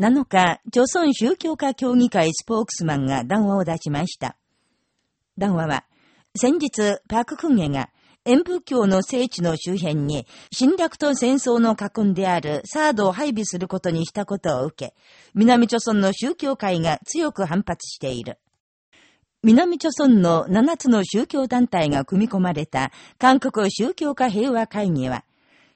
7日、朝鮮宗教家協議会スポークスマンが談話を出しました。談話は、先日、パククンゲが、演仏教の聖地の周辺に侵略と戦争の家訓であるサードを配備することにしたことを受け、南朝村の宗教会が強く反発している。南朝村の7つの宗教団体が組み込まれた韓国宗教家平和会議は、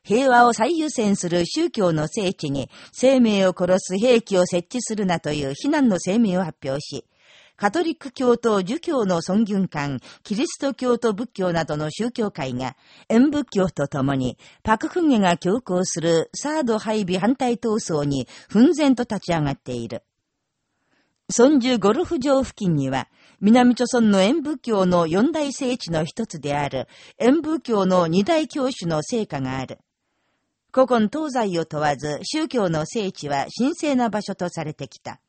平和を最優先する宗教の聖地に生命を殺す兵器を設置するなという非難の声明を発表し、カトリック教と儒教の尊厳館、キリスト教と仏教などの宗教会が、演仏教とともに、パクフンゲが強行するサード配備反対闘争に奮然と立ち上がっている。孫樹ゴルフ場付近には、南朝村の演仏教の四大聖地の一つである、演仏教の二大教主の聖火がある。古今東西を問わず、宗教の聖地は神聖な場所とされてきた。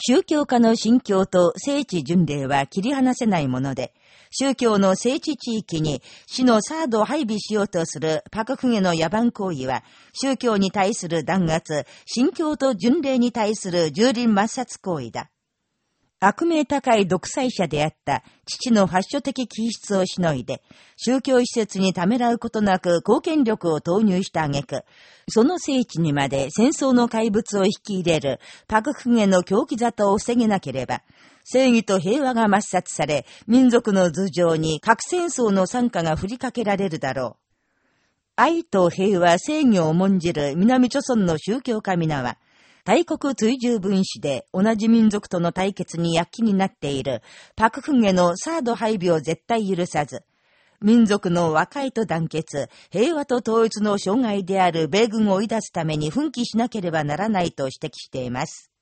宗教家の信教と聖地巡礼は切り離せないもので、宗教の聖地地域に死のサードを配備しようとするパクフゲの野蛮行為は、宗教に対する弾圧、信教と巡礼に対する蹂躙抹殺行為だ。悪名高い独裁者であった父の発書的気質をしのいで、宗教施設にためらうことなく貢献力を投入した挙句、その聖地にまで戦争の怪物を引き入れるパククゲの狂気沙汰を防げなければ、正義と平和が抹殺され、民族の頭上に核戦争の参加が振りかけられるだろう。愛と平和、正義を重んじる南朝村の宗教家皆は、大国追従分子で同じ民族との対決に躍起になっている。パクフンへのサード配備を絶対許さず、民族の和解と団結、平和と統一の障害である米軍を追い出すために奮起しなければならないと指摘しています。